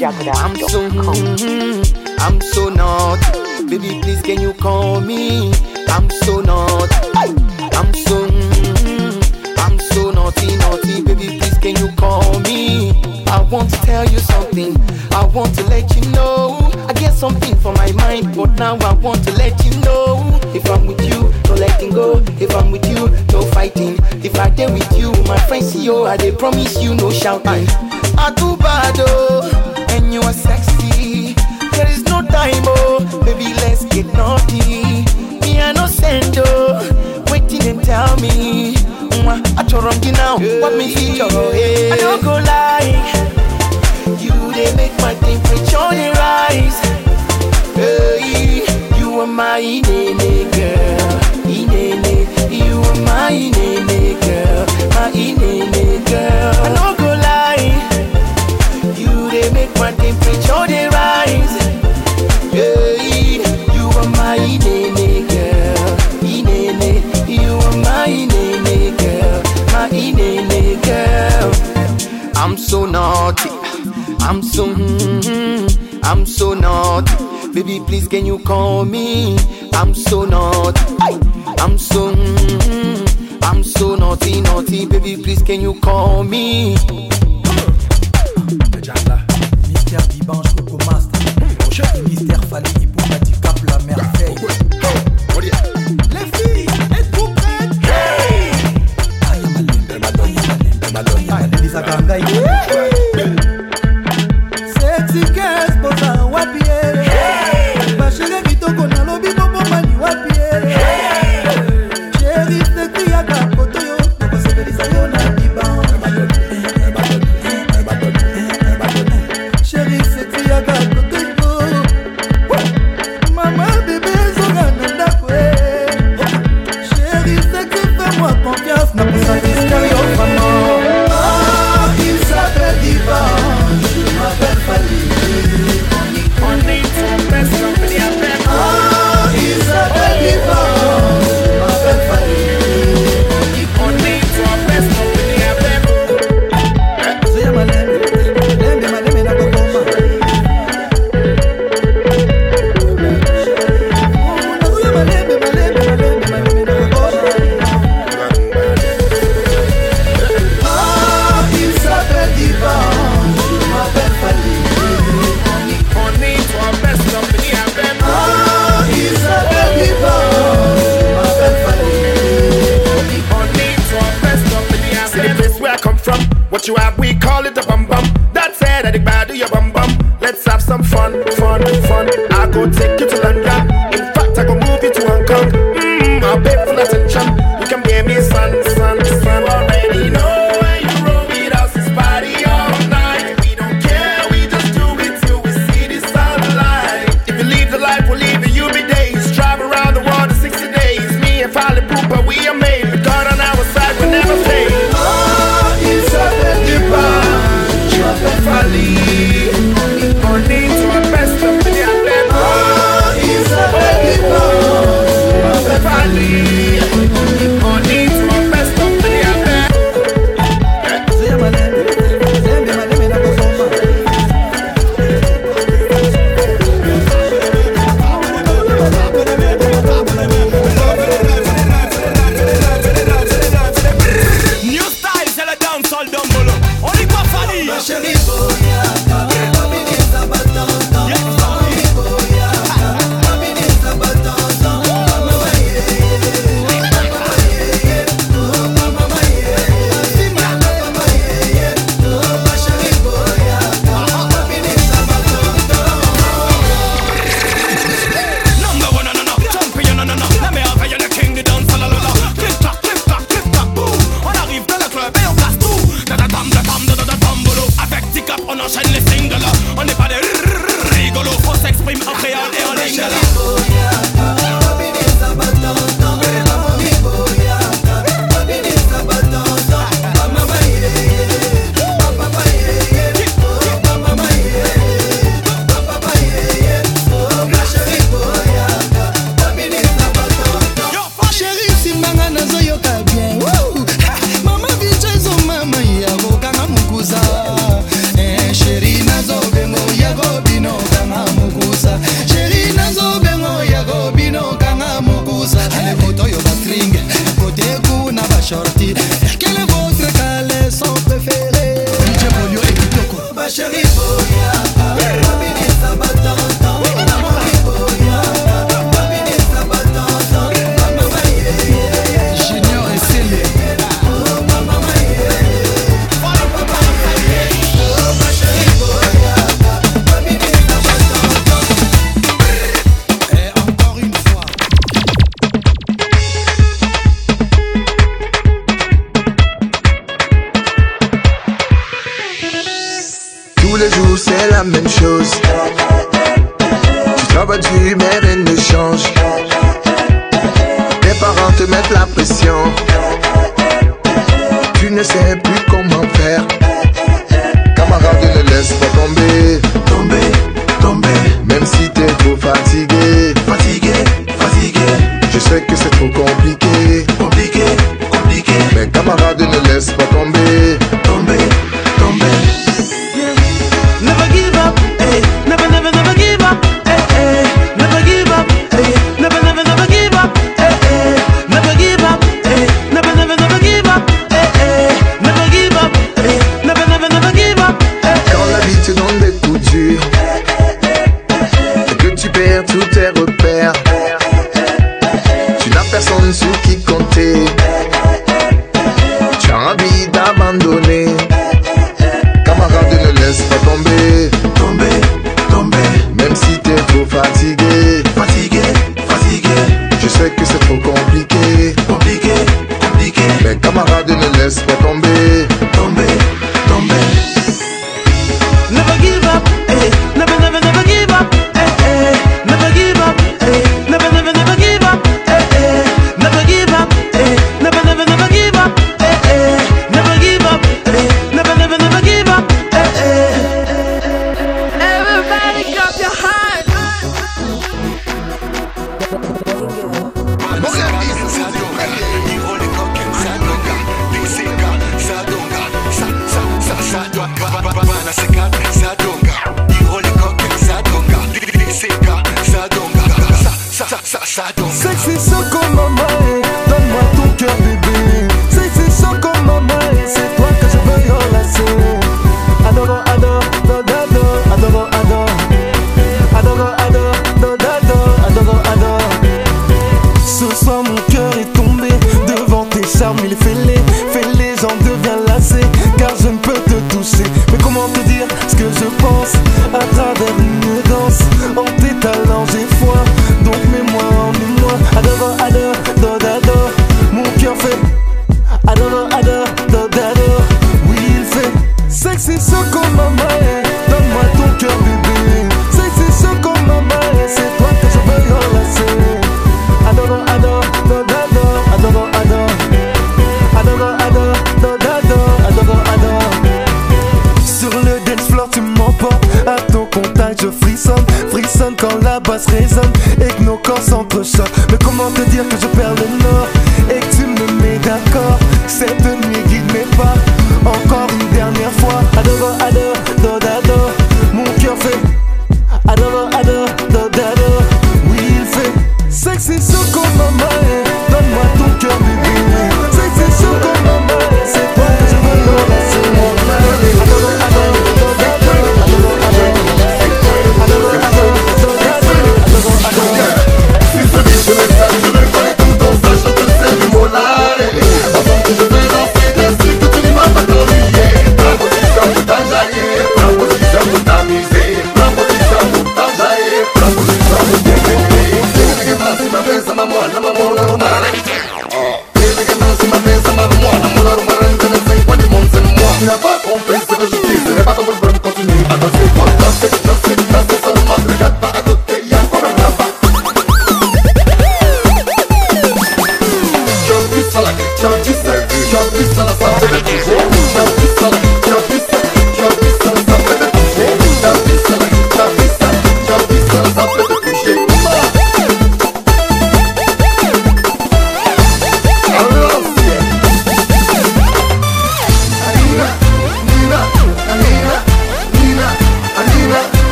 I'm so, mm, I'm so not. Baby, please can you call me? I'm so not. I'm so, mm-hmm. I'm so naughty, naughty. Baby, please can you call me? I want to tell you something. I want to let you know. I get something from my mind, but now I want to let you know. If I'm with you, no letting go. If I'm with you, no fighting. If I stay with you, my friends, yo, I they promise you no shouting. I do bad, oh you are sexy. There is no time, oh, baby, let's get naughty. Me, I no send, oh, waiting and tell me. Mwah, I choro you now, what me see choro, hey. I don't go lie. You, they make my temperature rise. Hey, you are my nene girl. Inene, you are my nene girl. My nene girl make my temperature they rise. Yeah, you are my inene girl, inene. You are my inene girl, my inene girl. I'm so naughty, I'm so, mm-hmm, I'm so naughty. Baby, please can you call me? I'm so naughty, I'm so, mm-hmm, I'm so naughty, naughty. Baby, please can you call me? mystère, Fanny, Hippocratie, cap la merveille. Les filles, êtes-vous prêtes? call it a bum bum. That's it, I dig bad, do your bum bum. Let's have some fun, fun, fun. I go take you to London. In fact, I go move you to Hong Kong.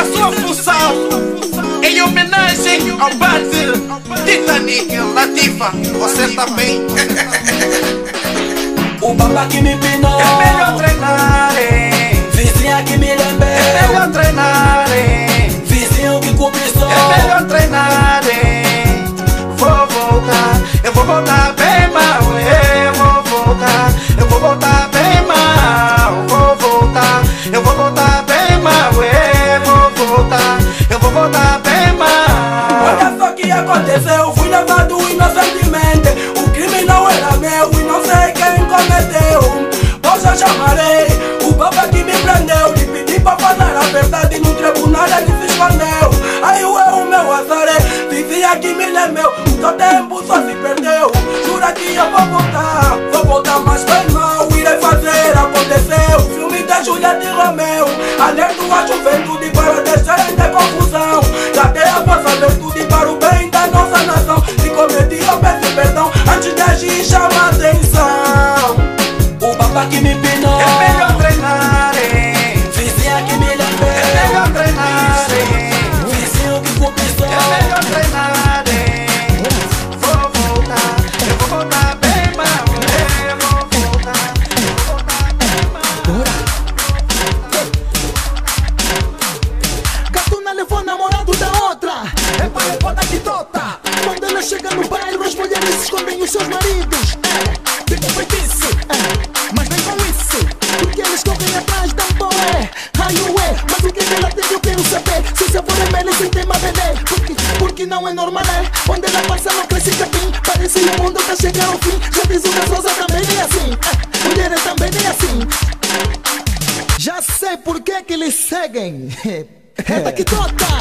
a sua função em homenagem ao Bate Titanic Latifa. Você também. o papa que me pinou. É melhor treinar. Hein? Vizinha que me lembra. É melhor treinar. Hein? Vizinho que cobiçou. É melhor treinar. Hein? a Julieta e Romeu é Alerto a juventude para deixar de ter confusão. Cadê a força, virtude para o bem da nossa nação. Se cometi, eu peço perdão Antes de agir, chamar atenção. O papai que me pinou. É melhor até o fim. Já fiz uma também nem assim. Ah, Mulheres também nem assim. Já sei por que que eles seguem. <laughs> Reta que toca!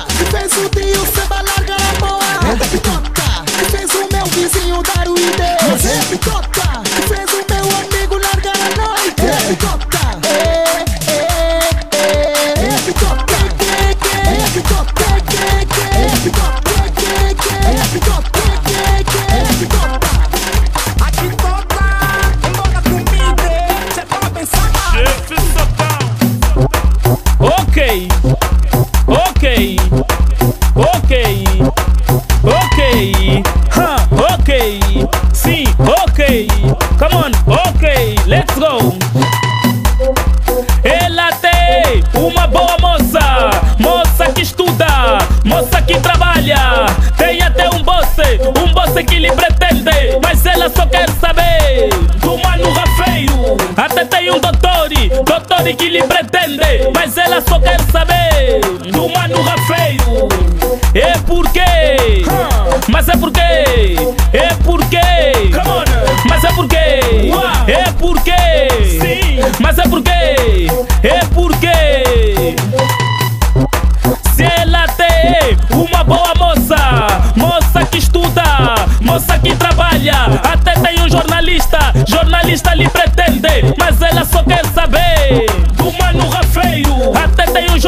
Você tem um doutor, doutor que lhe pretende Mas ela só quer saber do mano rafeiro. É porquê, mas é porquê, é porquê Mas é porquê, é porquê Mas é porquê, é porquê Se ela tem uma boa moça Moça que estuda, moça que trabalha Até tem um jornalista, jornalista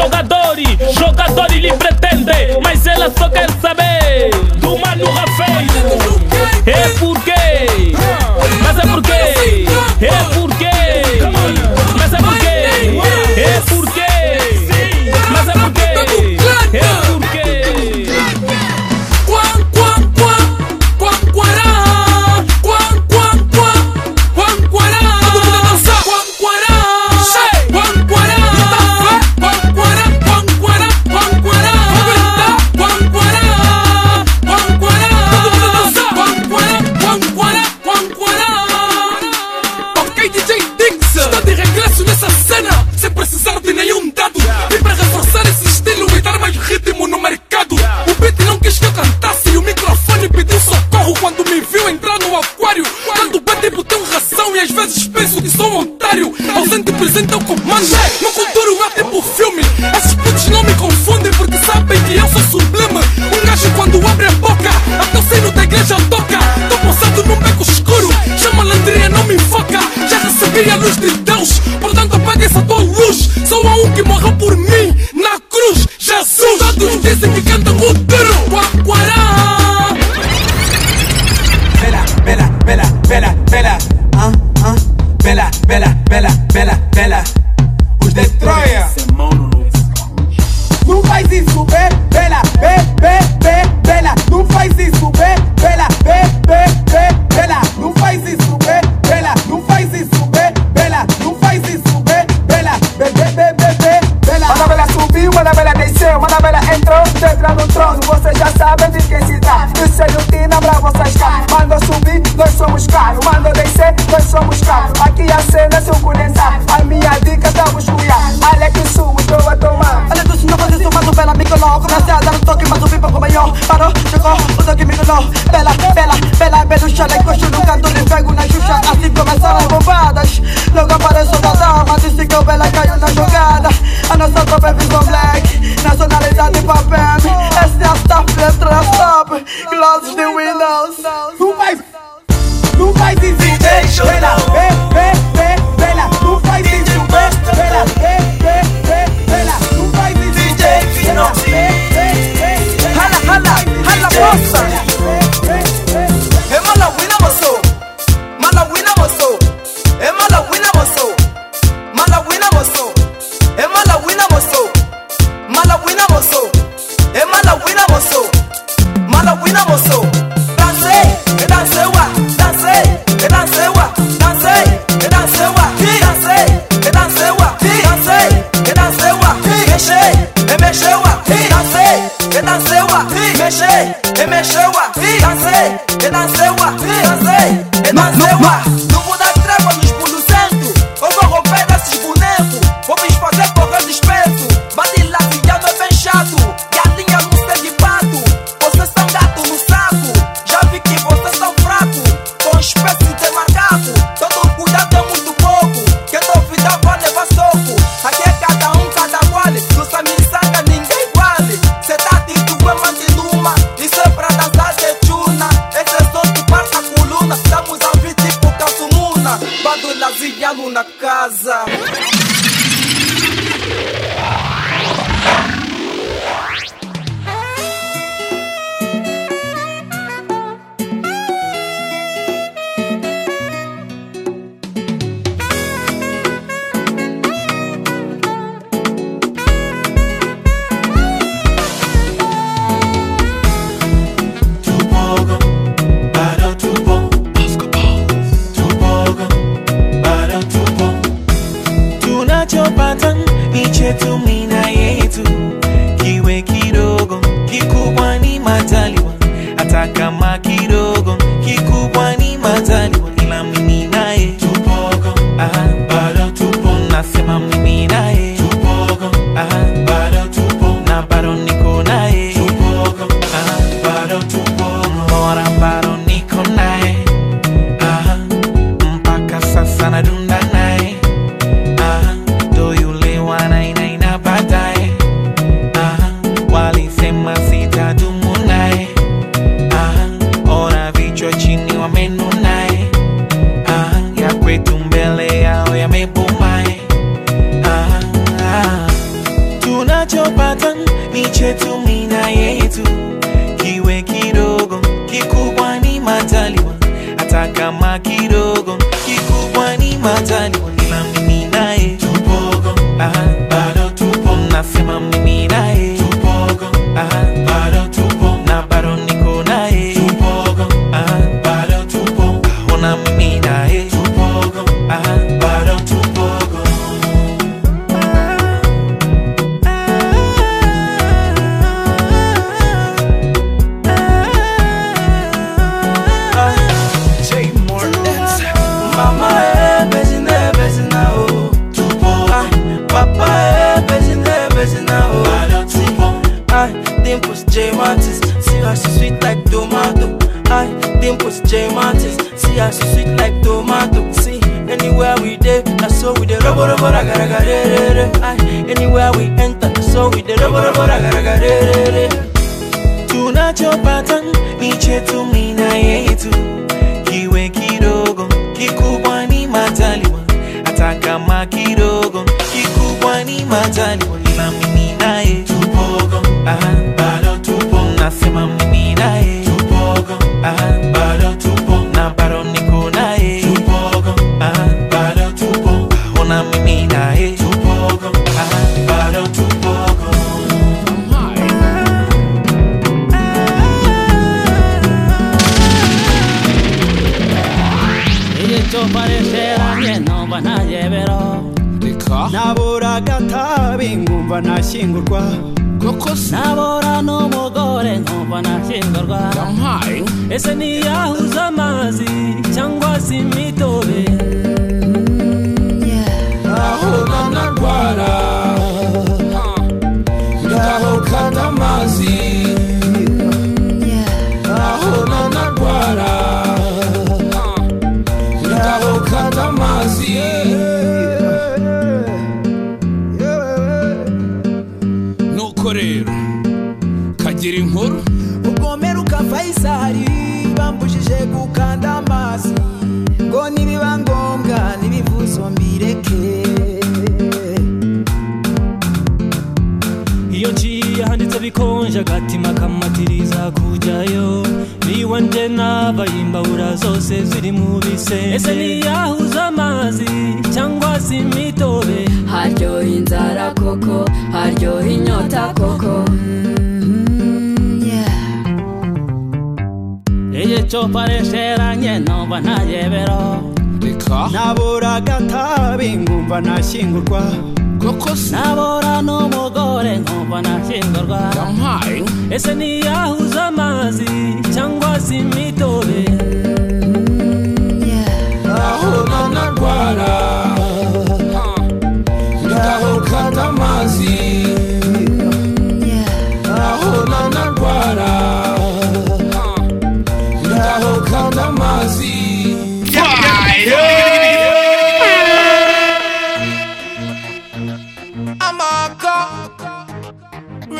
Jogadores, jogadores lhe pretendem, mas ela só quer saber. do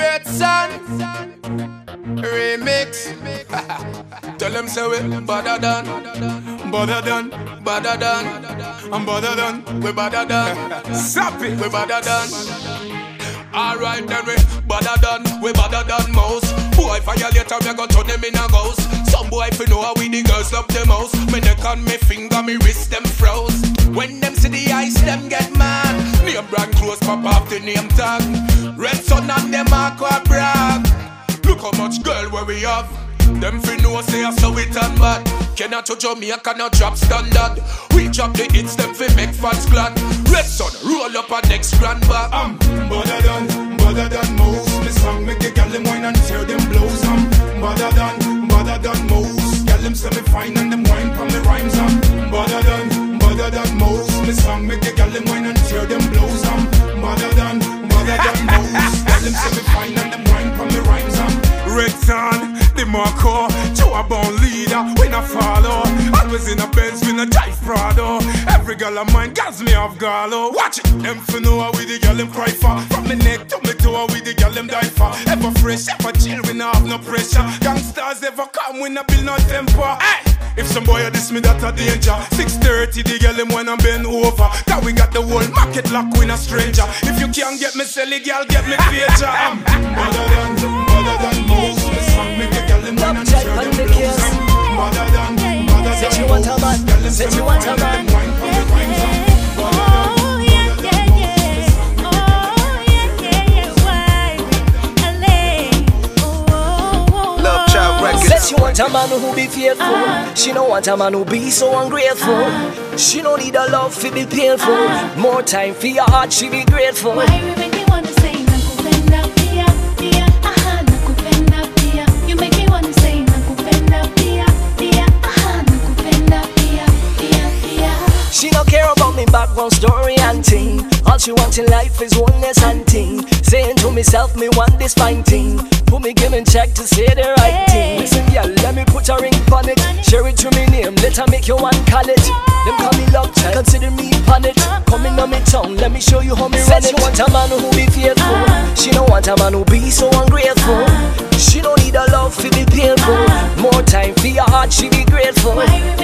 Red Sun. Remix. <laughs> Tell them say we better than Better than Better than I'm better than We better than. <laughs> Stop it. We better than. Alright then we better than We better than most. Boy violator we go turn them in a ghost. Some boy fi know how we the girls love the most. Me neck and me finger me wrist them froze. When them see the ice them get mad Name brand clothes pop off the name tag. Red sun and them aqua brag Look how much girl where we have. Them fi know say I saw it and bad. Cannot to Jamaica no drop standard. We drop the hits them fi make fans glad. Red sun roll up a next grand back. I'm better than, better than most. Me song make the gal them wine and tear them blows. I'm better than, better than most. Gal them say me fine and them wine from me rhymes. I'm better than, better than most. Me song make the gal them wine and tear them blows um. I'm better than, better than most. Gal them say me fine and them wine from me rhymes I'm Red sun, the Marco, Joe a born leader, when I follow. Always in a Benz, with a drive Prado. Every girl of mine, gas me off gallo. Oh. Watch it, them for know we the girl them cry for. From me neck to me toe, we the girl them die for. Ever fresh, ever chill, we not have no pressure. Gangsters ever come, we not build no temper. Hey! If some boy a diss me, that a danger. 6:30, the girl them when I'm bend over. That we got the whole market lock, we not stranger. If you can't get me, sell it, girl, get me pager. I'm better than, better than most. Me song make the girl them wine and share them blows. I'm um. better than Said you want a man, said say you me want a man. them wine from the rhymes. I'm Love Child oh. Records. Said she want a man who be faithful. She don't want a man who be so ungrateful. She don't need a love to be painful. More time for your heart, she be grateful. She don't care about me background story and thing. All she wants in life is oneness and thing. Saying to myself, me want this fine thing. Put me giving check to say the right thing. Listen, yeah, let me put a ring on it. Share it to me name, let her make you one college. Them call me love child, consider me on it. Uh-huh. Coming on me tongue, let me show you how me run it. She want a man who be faithful. Uh-huh. She don't want a man who be so ungrateful. Uh-huh. She don't need a love to be painful. More time for your heart, she be grateful. Why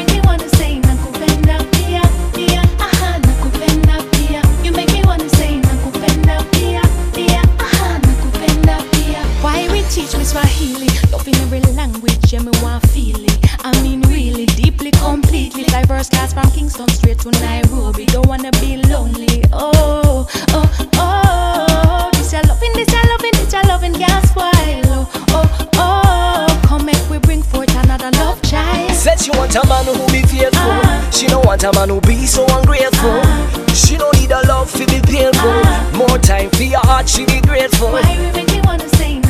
Swahili? Love in every language, yeah, me want feel it. I mean, really, deeply, completely. Fly first class from Kingston straight to Nairobi. Don't wanna be lonely. Oh, oh, oh. This a loving, this a loving, this a loving gas while. Oh, oh. Come make we bring forth another love child. Said she want a man who be faithful. Uh-huh. She don't want a man who be so ungrateful. Uh-huh. She don't need a love to be painful. More More time for your heart, she be grateful. Why you make me wanna say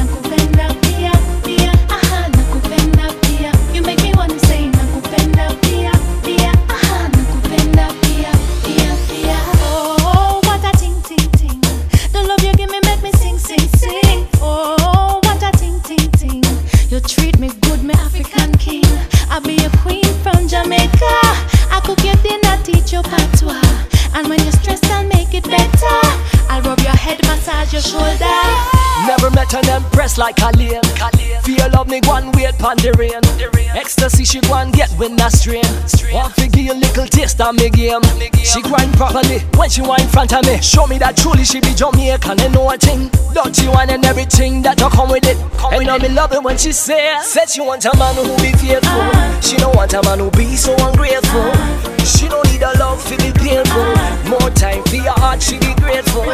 like Khalil. Feel love me one wait pon the rain. Ecstasy she and get when that strain. Want to give you a little taste of me game. She grind properly when she wine in front of me. Show me that truly she be Jamaican and know a thing. Dirty wine and everything that don't come with it. And know me love it when she say, said she want a man who be faithful. She don't want a man who be so ungrateful. She don't need a love to be painful. More time for your heart, she be grateful.